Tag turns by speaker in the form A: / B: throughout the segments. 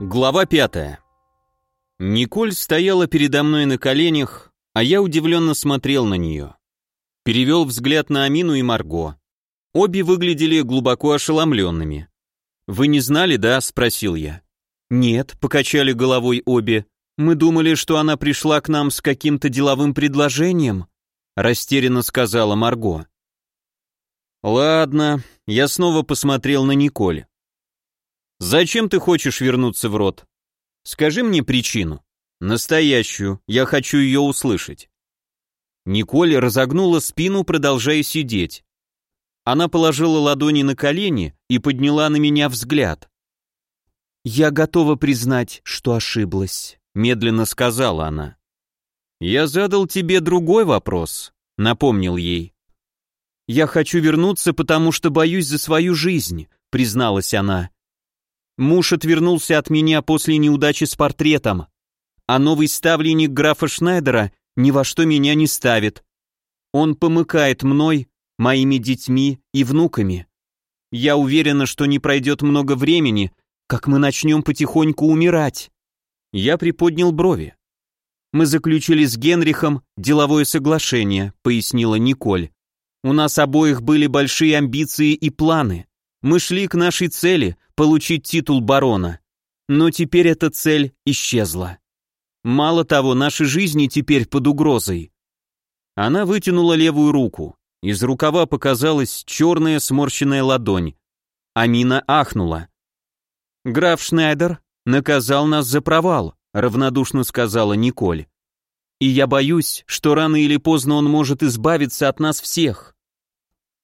A: Глава пятая. Николь стояла передо мной на коленях, а я удивленно смотрел на нее. Перевел взгляд на Амину и Марго. Обе выглядели глубоко ошеломленными. «Вы не знали, да?» — спросил я. «Нет», — покачали головой обе. «Мы думали, что она пришла к нам с каким-то деловым предложением», — растерянно сказала Марго. «Ладно», — я снова посмотрел на Николь. «Зачем ты хочешь вернуться в рот? Скажи мне причину. Настоящую, я хочу ее услышать». Николь разогнула спину, продолжая сидеть. Она положила ладони на колени и подняла на меня взгляд. «Я готова признать, что ошиблась», — медленно сказала она. «Я задал тебе другой вопрос», — напомнил ей. «Я хочу вернуться, потому что боюсь за свою жизнь», — призналась она. Муж отвернулся от меня после неудачи с портретом, а новый ставленник графа Шнайдера ни во что меня не ставит. Он помыкает мной, моими детьми и внуками. Я уверена, что не пройдет много времени, как мы начнем потихоньку умирать. Я приподнял брови. Мы заключили с Генрихом деловое соглашение, пояснила Николь. У нас обоих были большие амбиции и планы. Мы шли к нашей цели получить титул барона. Но теперь эта цель исчезла. Мало того, наши жизни теперь под угрозой. Она вытянула левую руку. Из рукава показалась черная сморщенная ладонь. Амина ахнула. «Граф Шнайдер наказал нас за провал», равнодушно сказала Николь. «И я боюсь, что рано или поздно он может избавиться от нас всех».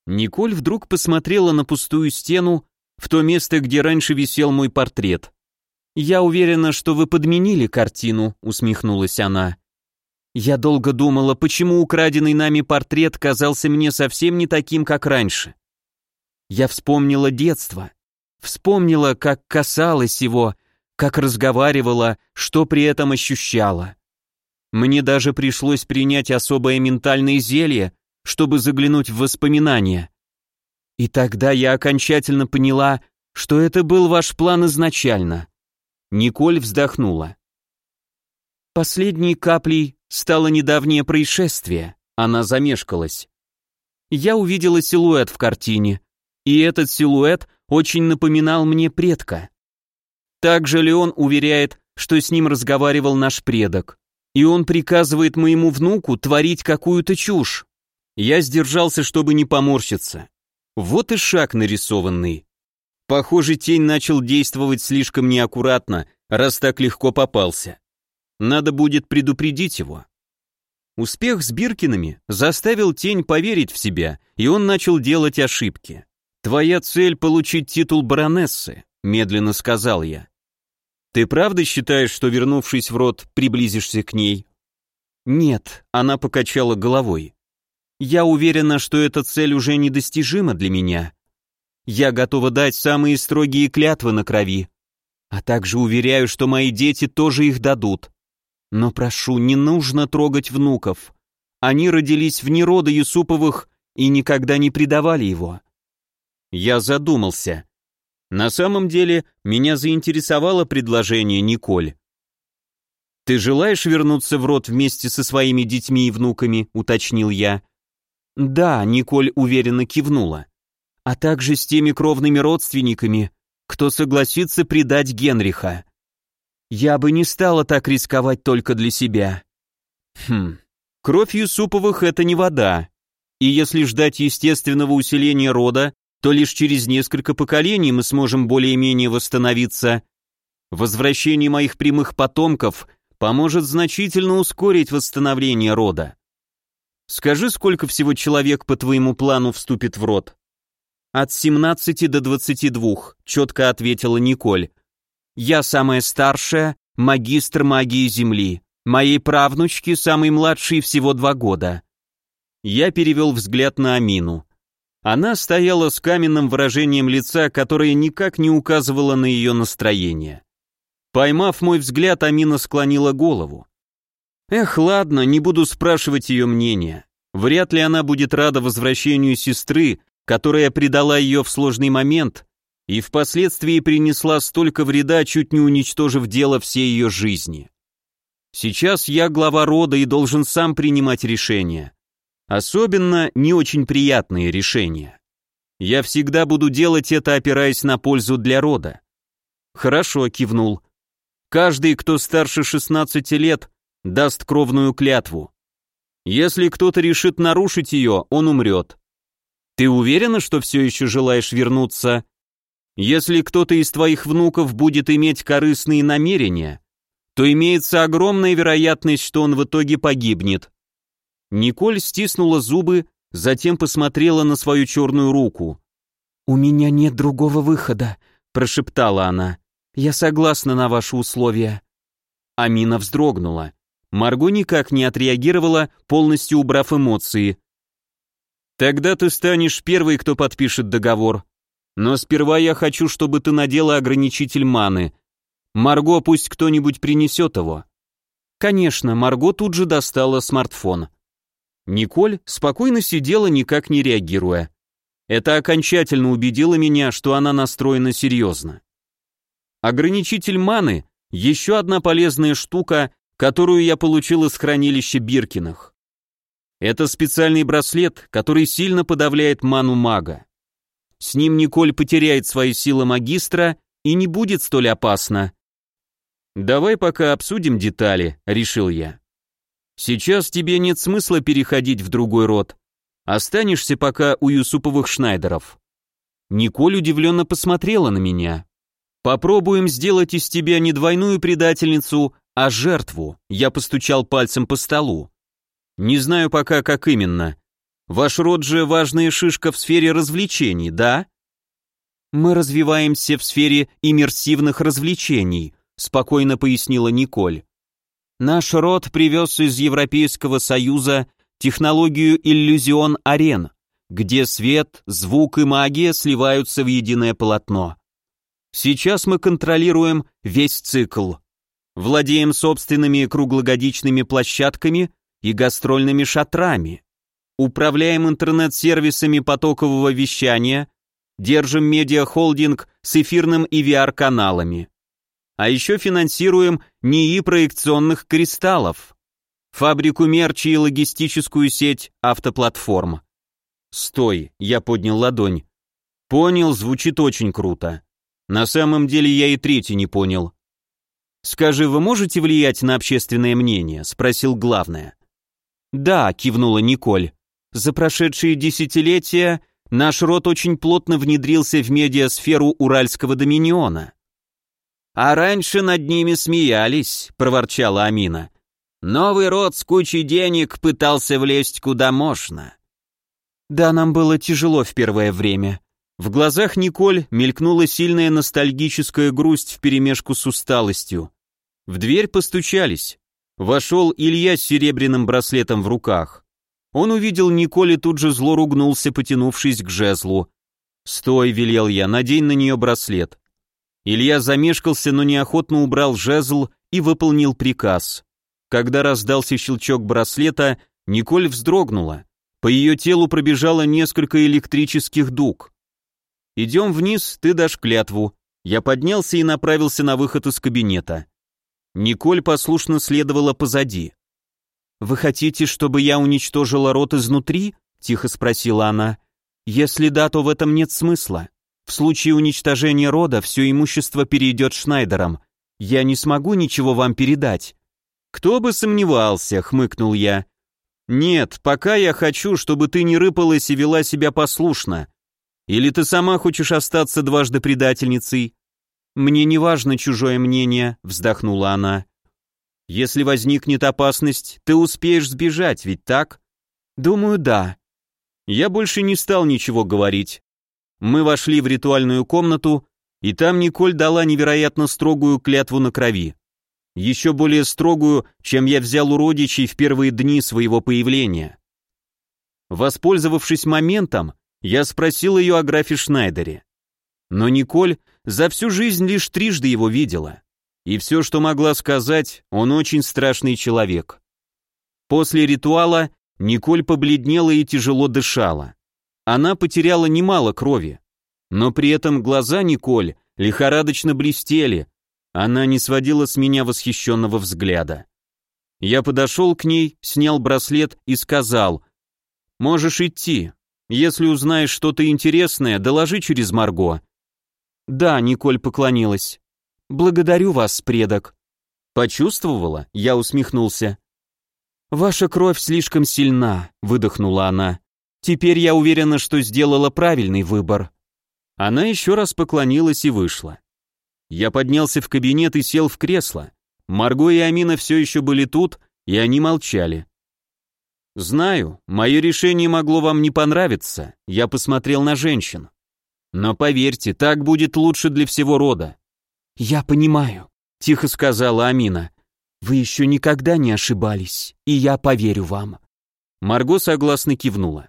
A: Николь вдруг посмотрела на пустую стену, в то место, где раньше висел мой портрет. «Я уверена, что вы подменили картину», — усмехнулась она. «Я долго думала, почему украденный нами портрет казался мне совсем не таким, как раньше. Я вспомнила детство, вспомнила, как касалась его, как разговаривала, что при этом ощущала. Мне даже пришлось принять особое ментальное зелье, чтобы заглянуть в воспоминания. И тогда я окончательно поняла, что это был ваш план изначально. Николь вздохнула. Последней каплей стало недавнее происшествие. Она замешкалась. Я увидела силуэт в картине, и этот силуэт очень напоминал мне предка. Также Леон уверяет, что с ним разговаривал наш предок, и он приказывает моему внуку творить какую-то чушь. Я сдержался, чтобы не поморщиться. Вот и шаг нарисованный. Похоже, тень начал действовать слишком неаккуратно, раз так легко попался. Надо будет предупредить его. Успех с Биркинами заставил тень поверить в себя, и он начал делать ошибки. «Твоя цель — получить титул баронессы», — медленно сказал я. «Ты правда считаешь, что, вернувшись в род, приблизишься к ней?» «Нет», — она покачала головой. Я уверена, что эта цель уже недостижима для меня. Я готова дать самые строгие клятвы на крови, а также уверяю, что мои дети тоже их дадут. Но прошу, не нужно трогать внуков. Они родились вне рода Юсуповых и никогда не предавали его. Я задумался. На самом деле, меня заинтересовало предложение Николь. «Ты желаешь вернуться в род вместе со своими детьми и внуками?» — уточнил я. «Да», — Николь уверенно кивнула. «А также с теми кровными родственниками, кто согласится предать Генриха. Я бы не стала так рисковать только для себя». Хм, кровь Юсуповых — это не вода. И если ждать естественного усиления рода, то лишь через несколько поколений мы сможем более-менее восстановиться. Возвращение моих прямых потомков поможет значительно ускорить восстановление рода. Скажи, сколько всего человек по твоему плану вступит в род? От 17 до 22, четко ответила Николь. Я самая старшая, магистр магии Земли. Моей правнучке самой младшей всего два года. Я перевел взгляд на Амину. Она стояла с каменным выражением лица, которое никак не указывало на ее настроение. Поймав мой взгляд, Амина склонила голову. Эх, ладно, не буду спрашивать ее мнения. Вряд ли она будет рада возвращению сестры, которая предала ее в сложный момент, и впоследствии принесла столько вреда, чуть не уничтожив дело всей ее жизни. Сейчас я глава рода и должен сам принимать решения. Особенно не очень приятные решения. Я всегда буду делать это, опираясь на пользу для рода. Хорошо, кивнул. Каждый, кто старше 16 лет, даст кровную клятву. Если кто-то решит нарушить ее, он умрет. Ты уверена, что все еще желаешь вернуться? Если кто-то из твоих внуков будет иметь корыстные намерения, то имеется огромная вероятность, что он в итоге погибнет. Николь стиснула зубы, затем посмотрела на свою черную руку. «У меня нет другого выхода», — прошептала она. «Я согласна на ваши условия». Амина вздрогнула. Марго никак не отреагировала, полностью убрав эмоции. «Тогда ты станешь первой, кто подпишет договор. Но сперва я хочу, чтобы ты надела ограничитель маны. Марго, пусть кто-нибудь принесет его». Конечно, Марго тут же достала смартфон. Николь спокойно сидела, никак не реагируя. Это окончательно убедило меня, что она настроена серьезно. Ограничитель маны – еще одна полезная штука, которую я получил из хранилища Биркиных. Это специальный браслет, который сильно подавляет ману мага. С ним Николь потеряет свои силы магистра и не будет столь опасно. «Давай пока обсудим детали», — решил я. «Сейчас тебе нет смысла переходить в другой род. Останешься пока у Юсуповых Шнайдеров». Николь удивленно посмотрела на меня. «Попробуем сделать из тебя не двойную предательницу, а жертву», — я постучал пальцем по столу. «Не знаю пока, как именно. Ваш род же важная шишка в сфере развлечений, да? Мы развиваемся в сфере иммерсивных развлечений, спокойно пояснила Николь. Наш род привез из Европейского Союза технологию иллюзион арен, где свет, звук и магия сливаются в единое полотно. Сейчас мы контролируем весь цикл. Владеем собственными круглогодичными площадками и гастрольными шатрами. Управляем интернет-сервисами потокового вещания, держим медиахолдинг с эфирным и VR-каналами. А еще финансируем НИИ проекционных кристаллов, фабрику мерчи и логистическую сеть автоплатформ. Стой, я поднял ладонь. Понял, звучит очень круто. На самом деле я и третий не понял. Скажи, вы можете влиять на общественное мнение? спросил главное. Да, кивнула Николь. За прошедшие десятилетия наш род очень плотно внедрился в медиасферу Уральского доминиона. «А раньше над ними смеялись», — проворчала Амина. «Новый род с кучей денег пытался влезть куда можно». «Да, нам было тяжело в первое время». В глазах Николь мелькнула сильная ностальгическая грусть вперемешку с усталостью. В дверь постучались. Вошел Илья с серебряным браслетом в руках. Он увидел Николь тут же зло ругнулся, потянувшись к жезлу. «Стой», — велел я, — «надень на нее браслет». Илья замешкался, но неохотно убрал жезл и выполнил приказ. Когда раздался щелчок браслета, Николь вздрогнула. По ее телу пробежало несколько электрических дуг. «Идем вниз, ты дашь клятву». Я поднялся и направился на выход из кабинета. Николь послушно следовала позади. «Вы хотите, чтобы я уничтожила рот изнутри?» — тихо спросила она. «Если да, то в этом нет смысла. В случае уничтожения рода все имущество перейдет Шнайдерам. Я не смогу ничего вам передать». «Кто бы сомневался», — хмыкнул я. «Нет, пока я хочу, чтобы ты не рыпалась и вела себя послушно. Или ты сама хочешь остаться дважды предательницей?» «Мне не важно чужое мнение», — вздохнула она. Если возникнет опасность, ты успеешь сбежать, ведь так? Думаю, да. Я больше не стал ничего говорить. Мы вошли в ритуальную комнату, и там Николь дала невероятно строгую клятву на крови. Еще более строгую, чем я взял у родичей в первые дни своего появления. Воспользовавшись моментом, я спросил ее о графе Шнайдере. Но Николь за всю жизнь лишь трижды его видела. И все, что могла сказать, он очень страшный человек. После ритуала Николь побледнела и тяжело дышала. Она потеряла немало крови. Но при этом глаза Николь лихорадочно блестели, она не сводила с меня восхищенного взгляда. Я подошел к ней, снял браслет и сказал, «Можешь идти. Если узнаешь что-то интересное, доложи через Марго». «Да», — Николь поклонилась. «Благодарю вас, предок». «Почувствовала?» — я усмехнулся. «Ваша кровь слишком сильна», — выдохнула она. «Теперь я уверена, что сделала правильный выбор». Она еще раз поклонилась и вышла. Я поднялся в кабинет и сел в кресло. Марго и Амина все еще были тут, и они молчали. «Знаю, мое решение могло вам не понравиться», я посмотрел на женщин. «Но поверьте, так будет лучше для всего рода». «Я понимаю», — тихо сказала Амина. «Вы еще никогда не ошибались, и я поверю вам». Марго согласно кивнула.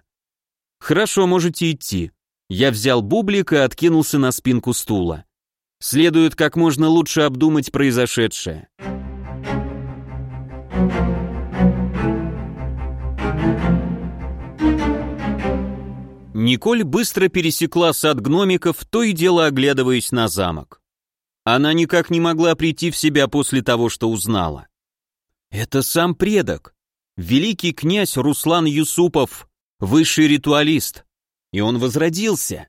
A: «Хорошо, можете идти». Я взял бублик и откинулся на спинку стула. Следует как можно лучше обдумать произошедшее. Николь быстро пересекла сад гномиков, то и дело оглядываясь на замок. Она никак не могла прийти в себя после того, что узнала. Это сам предок, великий князь Руслан Юсупов, высший ритуалист. И он возродился.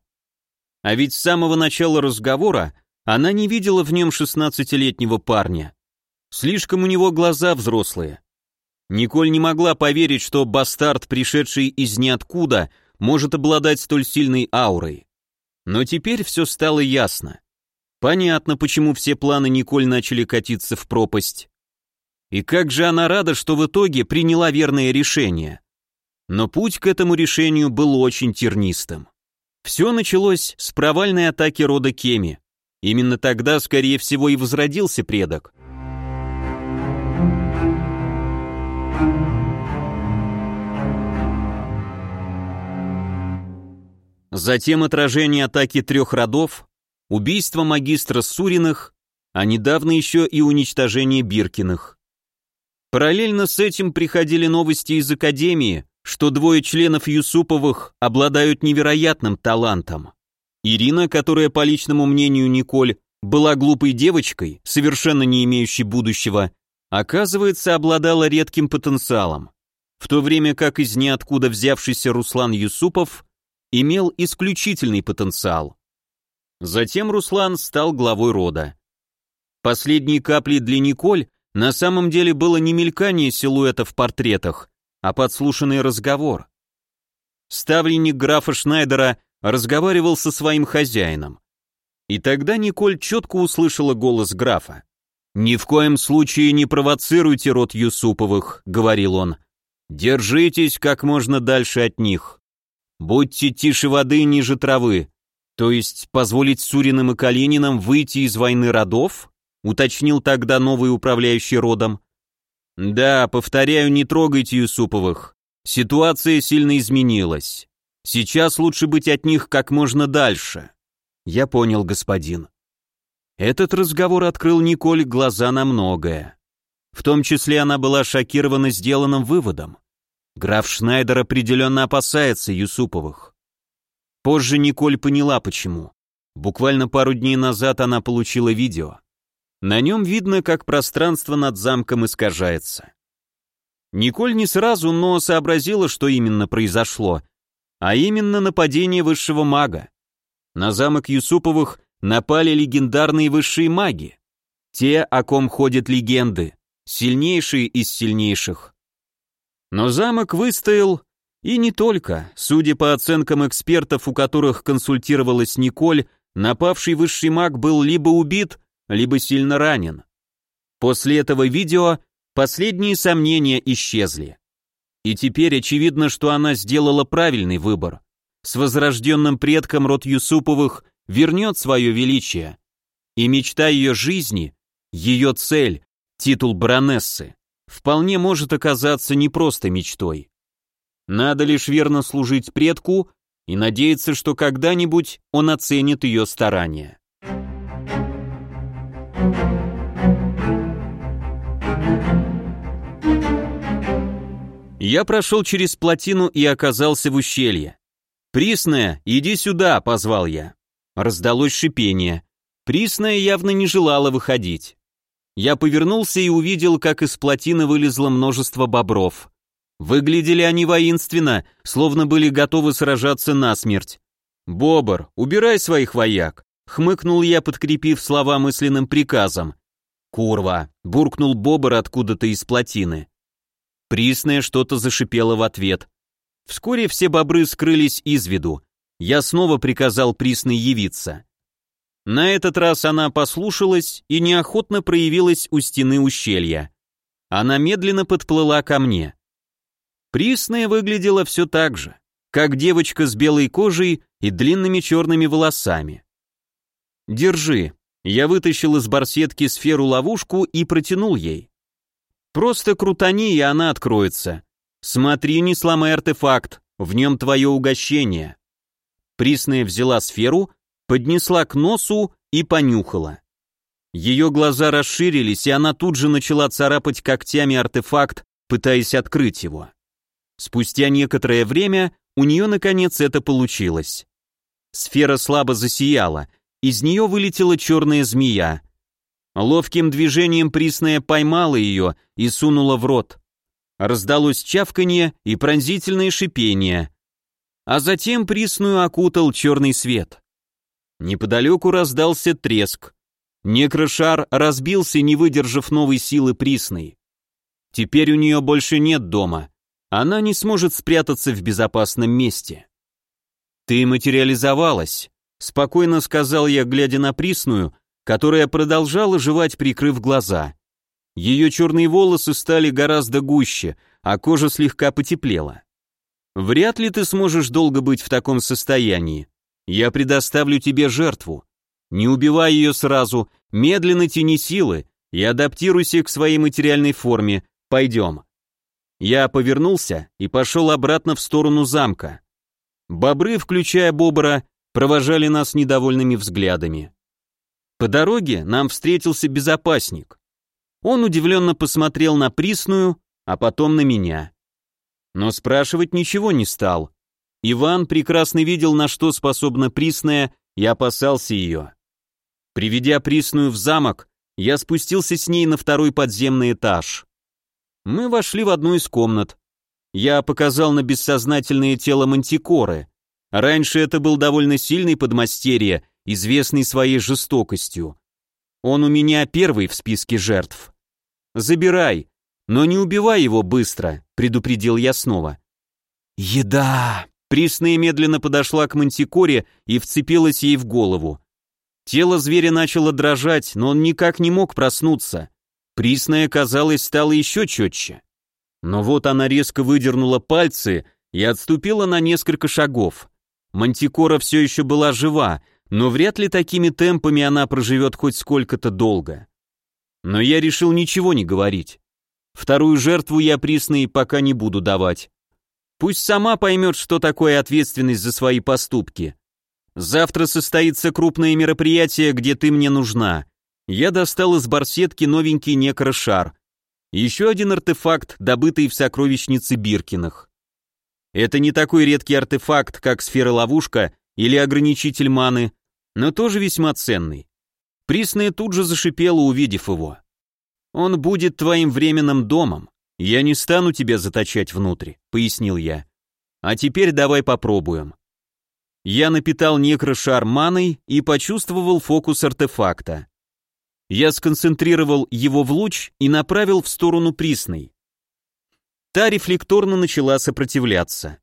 A: А ведь с самого начала разговора она не видела в нем шестнадцатилетнего парня. Слишком у него глаза взрослые. Николь не могла поверить, что бастард, пришедший из ниоткуда, может обладать столь сильной аурой. Но теперь все стало ясно. Понятно, почему все планы Николь начали катиться в пропасть. И как же она рада, что в итоге приняла верное решение. Но путь к этому решению был очень тернистым. Все началось с провальной атаки рода Кеми. Именно тогда, скорее всего, и возродился предок. Затем отражение атаки трех родов, убийство магистра Суриных, а недавно еще и уничтожение Биркиных. Параллельно с этим приходили новости из Академии, что двое членов Юсуповых обладают невероятным талантом. Ирина, которая, по личному мнению Николь, была глупой девочкой, совершенно не имеющей будущего, оказывается, обладала редким потенциалом, в то время как из ниоткуда взявшийся Руслан Юсупов имел исключительный потенциал. Затем Руслан стал главой рода. Последней каплей для Николь на самом деле было не мелькание силуэта в портретах, а подслушанный разговор. Ставленник графа Шнайдера разговаривал со своим хозяином. И тогда Николь четко услышала голос графа. «Ни в коем случае не провоцируйте род Юсуповых», — говорил он. «Держитесь как можно дальше от них. Будьте тише воды ниже травы. То есть позволить Суриным и Калининам выйти из войны родов?» — уточнил тогда новый управляющий родом. «Да, повторяю, не трогайте Юсуповых. Ситуация сильно изменилась. Сейчас лучше быть от них как можно дальше. Я понял, господин. Этот разговор открыл Николь глаза на многое. В том числе она была шокирована сделанным выводом. Граф Шнайдер определенно опасается Юсуповых. Позже Николь поняла почему. Буквально пару дней назад она получила видео. На нем видно, как пространство над замком искажается. Николь не сразу, но сообразила, что именно произошло, а именно нападение высшего мага. На замок Юсуповых напали легендарные высшие маги. Те, о ком ходят легенды, сильнейшие из сильнейших. Но замок выстоял, и не только. Судя по оценкам экспертов, у которых консультировалась Николь, напавший высший маг был либо убит, либо сильно ранен. После этого видео последние сомнения исчезли. И теперь очевидно, что она сделала правильный выбор. С возрожденным предком род Юсуповых вернет свое величие. И мечта ее жизни, ее цель, титул баронессы, вполне может оказаться не просто мечтой. Надо лишь верно служить предку и надеяться, что когда-нибудь он оценит ее старания. Я прошел через плотину и оказался в ущелье. «Присная, иди сюда», — позвал я. Раздалось шипение. Присная явно не желала выходить. Я повернулся и увидел, как из плотины вылезло множество бобров. Выглядели они воинственно, словно были готовы сражаться насмерть. «Бобр, убирай своих вояк!» — хмыкнул я, подкрепив слова мысленным приказом. «Курва!» — буркнул Бобр откуда-то из плотины. Присная что-то зашипела в ответ. Вскоре все бобры скрылись из виду. Я снова приказал Присной явиться. На этот раз она послушалась и неохотно проявилась у стены ущелья. Она медленно подплыла ко мне. Присная выглядела все так же, как девочка с белой кожей и длинными черными волосами. «Держи». Я вытащил из барсетки сферу-ловушку и протянул ей. «Просто крутани, и она откроется. Смотри, не сломай артефакт, в нем твое угощение». Присная взяла сферу, поднесла к носу и понюхала. Ее глаза расширились, и она тут же начала царапать когтями артефакт, пытаясь открыть его. Спустя некоторое время у нее наконец это получилось. Сфера слабо засияла, из нее вылетела черная змея. Ловким движением Присная поймала ее и сунула в рот. Раздалось чавканье и пронзительное шипение. А затем Присную окутал черный свет. Неподалеку раздался треск. Некрошар разбился, не выдержав новой силы Присной. Теперь у нее больше нет дома она не сможет спрятаться в безопасном месте. «Ты материализовалась», — спокойно сказал я, глядя на Присную, которая продолжала жевать, прикрыв глаза. Ее черные волосы стали гораздо гуще, а кожа слегка потеплела. «Вряд ли ты сможешь долго быть в таком состоянии. Я предоставлю тебе жертву. Не убивай ее сразу, медленно тяни силы и адаптируйся к своей материальной форме. Пойдем». Я повернулся и пошел обратно в сторону замка. Бобры, включая бобра, провожали нас недовольными взглядами. По дороге нам встретился безопасник. Он удивленно посмотрел на Присную, а потом на меня. Но спрашивать ничего не стал. Иван прекрасно видел, на что способна Присная, и опасался ее. Приведя Присную в замок, я спустился с ней на второй подземный этаж. Мы вошли в одну из комнат. Я показал на бессознательное тело мантикоры. Раньше это был довольно сильный подмастерье, известный своей жестокостью. Он у меня первый в списке жертв. Забирай, но не убивай его быстро, предупредил я снова. Еда! Присная медленно подошла к мантикоре и вцепилась ей в голову. Тело зверя начало дрожать, но он никак не мог проснуться. Присная, казалось, стала еще четче. Но вот она резко выдернула пальцы и отступила на несколько шагов. Мантикора все еще была жива, но вряд ли такими темпами она проживет хоть сколько-то долго. Но я решил ничего не говорить. Вторую жертву я Присной пока не буду давать. Пусть сама поймет, что такое ответственность за свои поступки. Завтра состоится крупное мероприятие, где ты мне нужна, я достал из барсетки новенький некрошар. Еще один артефакт, добытый в сокровищнице Биркиных. Это не такой редкий артефакт, как сфера-ловушка или ограничитель маны, но тоже весьма ценный. Присная тут же зашипела, увидев его. «Он будет твоим временным домом. Я не стану тебя заточать внутрь», — пояснил я. «А теперь давай попробуем». Я напитал некрошар маной и почувствовал фокус артефакта. Я сконцентрировал его в луч и направил в сторону Присной. Та рефлекторно начала сопротивляться.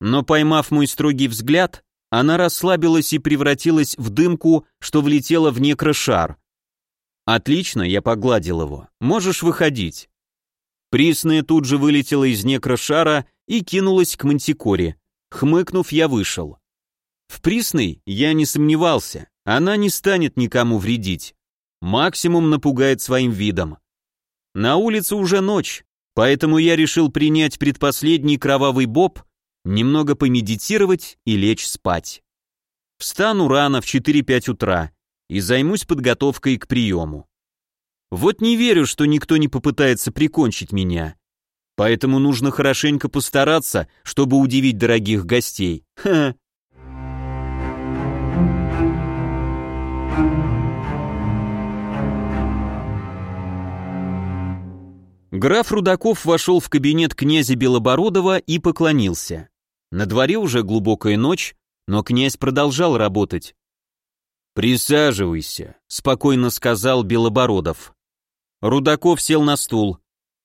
A: Но поймав мой строгий взгляд, она расслабилась и превратилась в дымку, что влетела в некрошар. «Отлично», — я погладил его, — «можешь выходить». Присная тут же вылетела из некрошара и кинулась к мантикоре. Хмыкнув, я вышел. В Присной я не сомневался, она не станет никому вредить максимум напугает своим видом. На улице уже ночь, поэтому я решил принять предпоследний кровавый боб, немного помедитировать и лечь спать. Встану рано в 4-5 утра и займусь подготовкой к приему. Вот не верю, что никто не попытается прикончить меня. Поэтому нужно хорошенько постараться, чтобы удивить дорогих гостей. Ха. Граф Рудаков вошел в кабинет князя Белобородова и поклонился. На дворе уже глубокая ночь, но князь продолжал работать. «Присаживайся», — спокойно сказал Белобородов. Рудаков сел на стул.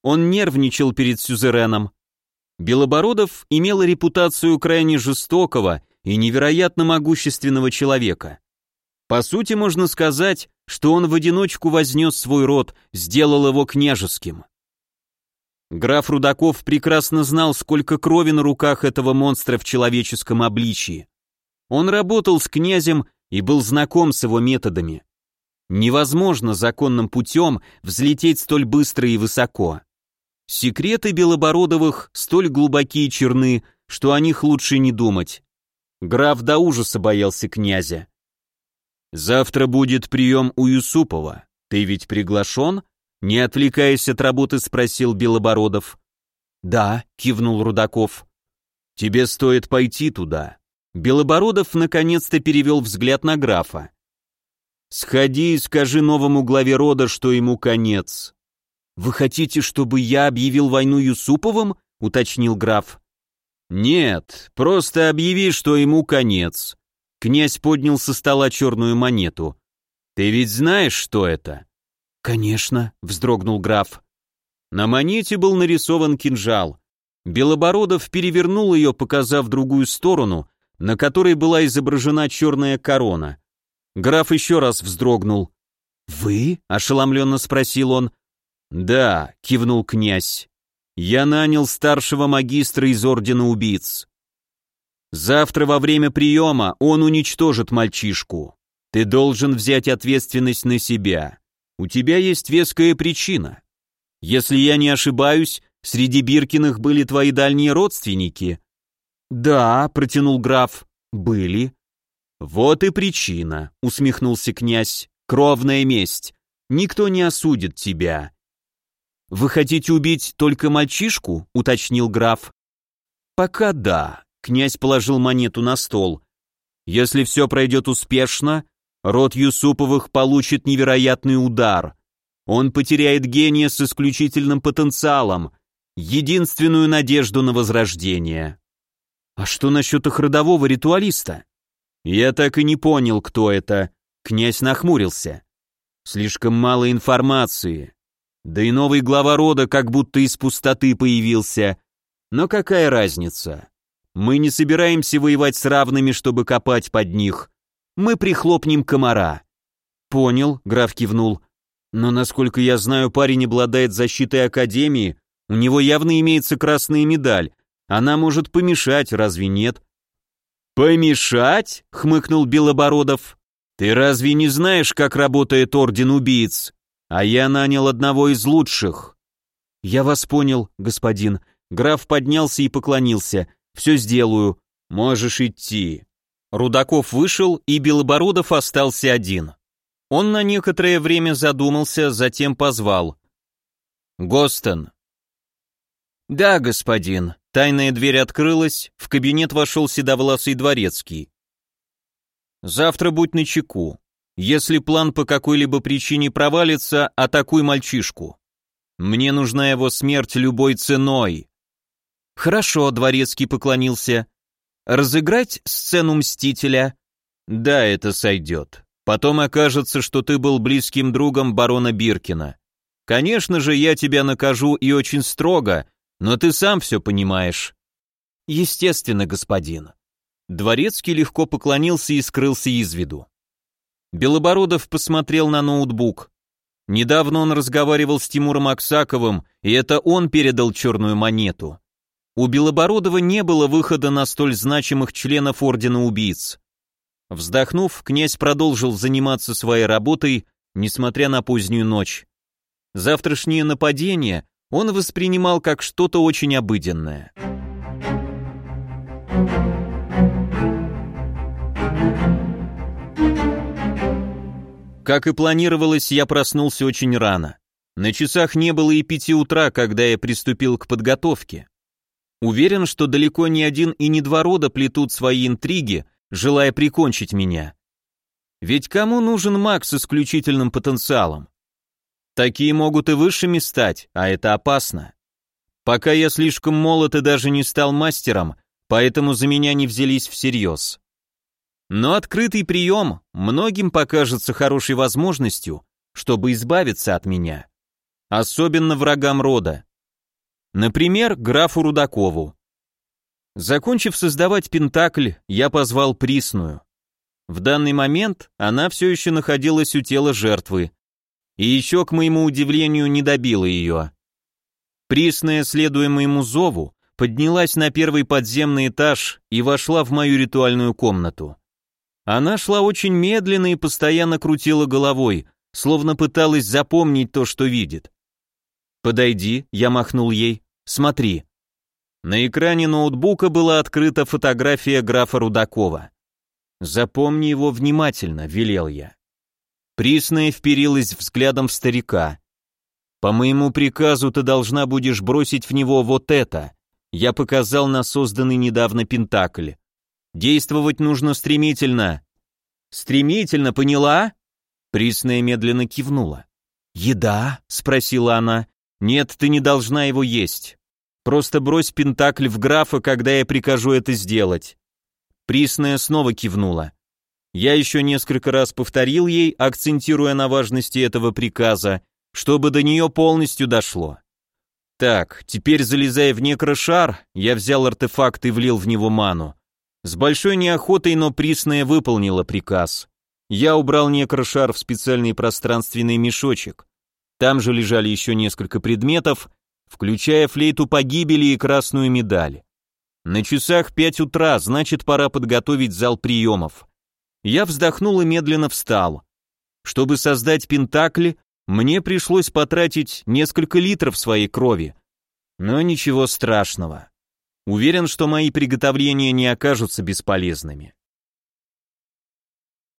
A: Он нервничал перед сюзереном. Белобородов имел репутацию крайне жестокого и невероятно могущественного человека. По сути, можно сказать, что он в одиночку вознес свой род, сделал его княжеским. Граф Рудаков прекрасно знал, сколько крови на руках этого монстра в человеческом обличии. Он работал с князем и был знаком с его методами. Невозможно законным путем взлететь столь быстро и высоко. Секреты Белобородовых столь глубокие и черны, что о них лучше не думать. Граф до ужаса боялся князя. «Завтра будет прием у Юсупова. Ты ведь приглашен?» Не отвлекаясь от работы, спросил Белобородов. «Да», — кивнул Рудаков. «Тебе стоит пойти туда». Белобородов наконец-то перевел взгляд на графа. «Сходи и скажи новому главе рода, что ему конец». «Вы хотите, чтобы я объявил войну Юсуповым?» — уточнил граф. «Нет, просто объяви, что ему конец». Князь поднял со стола черную монету. «Ты ведь знаешь, что это?» «Конечно», — вздрогнул граф. На монете был нарисован кинжал. Белобородов перевернул ее, показав другую сторону, на которой была изображена черная корона. Граф еще раз вздрогнул. «Вы?» — ошеломленно спросил он. «Да», — кивнул князь. «Я нанял старшего магистра из Ордена Убийц. Завтра во время приема он уничтожит мальчишку. Ты должен взять ответственность на себя. У тебя есть веская причина. Если я не ошибаюсь, среди Биркиных были твои дальние родственники». «Да», — протянул граф, — «были». «Вот и причина», — усмехнулся князь, — «кровная месть. Никто не осудит тебя. «Вы хотите убить только мальчишку?» — уточнил граф. «Пока да», — князь положил монету на стол. «Если все пройдет успешно, род Юсуповых получит невероятный удар. Он потеряет гения с исключительным потенциалом, единственную надежду на возрождение». «А что насчет их родового ритуалиста?» «Я так и не понял, кто это», — князь нахмурился. «Слишком мало информации. Да и новый глава рода как будто из пустоты появился. Но какая разница? Мы не собираемся воевать с равными, чтобы копать под них. Мы прихлопнем комара. Понял, граф кивнул. Но насколько я знаю, парень обладает защитой Академии, у него явно имеется красная медаль. Она может помешать, разве нет? «Помешать?» — хмыкнул Белобородов. «Ты разве не знаешь, как работает Орден Убийц? а я нанял одного из лучших». «Я вас понял, господин». Граф поднялся и поклонился. «Все сделаю. Можешь идти». Рудаков вышел, и Белобородов остался один. Он на некоторое время задумался, затем позвал. «Гостон». «Да, господин». Тайная дверь открылась, в кабинет вошел седовласый дворецкий. «Завтра будь начеку. Если план по какой-либо причине провалится, атакуй мальчишку. Мне нужна его смерть любой ценой. Хорошо, дворецкий поклонился. Разыграть сцену Мстителя? Да, это сойдет. Потом окажется, что ты был близким другом барона Биркина. Конечно же, я тебя накажу и очень строго, но ты сам все понимаешь. Естественно, господин. Дворецкий легко поклонился и скрылся из виду. Белобородов посмотрел на ноутбук. Недавно он разговаривал с Тимуром Аксаковым, и это он передал черную монету. У Белобородова не было выхода на столь значимых членов Ордена Убийц. Вздохнув, князь продолжил заниматься своей работой, несмотря на позднюю ночь. Завтрашнее нападение он воспринимал как что-то очень обыденное. Как и планировалось, я проснулся очень рано. На часах не было и пяти утра, когда я приступил к подготовке. Уверен, что далеко не один и не два рода плетут свои интриги, желая прикончить меня. Ведь кому нужен маг с исключительным потенциалом? Такие могут и высшими стать, а это опасно. Пока я слишком молод и даже не стал мастером, поэтому за меня не взялись всерьез. Но открытый прием многим покажется хорошей возможностью, чтобы избавиться от меня. Особенно врагам рода. Например, графу Рудакову. Закончив создавать Пентакль, я позвал Присную. В данный момент она все еще находилась у тела жертвы, и еще, к моему удивлению, не добила ее. Присная, следуя моему зову, поднялась на первый подземный этаж и вошла в мою ритуальную комнату. Она шла очень медленно и постоянно крутила головой, словно пыталась запомнить то, что видит. «Подойди», — я махнул ей, — «смотри». На экране ноутбука была открыта фотография графа Рудакова. «Запомни его внимательно», — велел я. Присная вперилась взглядом в старика. «По моему приказу ты должна будешь бросить в него вот это». Я показал на созданный недавно Пентакль. Действовать нужно стремительно. Стремительно, поняла? Присная медленно кивнула. Еда? спросила она. Нет, ты не должна его есть. Просто брось пентакль в графа, когда я прикажу это сделать. Присная снова кивнула. Я еще несколько раз повторил ей, акцентируя на важности этого приказа, чтобы до нее полностью дошло. Так, теперь залезая в некрошар, я взял артефакт и влил в него ману. С большой неохотой, но присная выполнила приказ. Я убрал некрошар в специальный пространственный мешочек. Там же лежали еще несколько предметов, включая флейту погибели и красную медаль. На часах пять утра, значит, пора подготовить зал приемов. Я вздохнул и медленно встал. Чтобы создать пентакли, мне пришлось потратить несколько литров своей крови. Но ничего страшного. Уверен, что мои приготовления не окажутся бесполезными.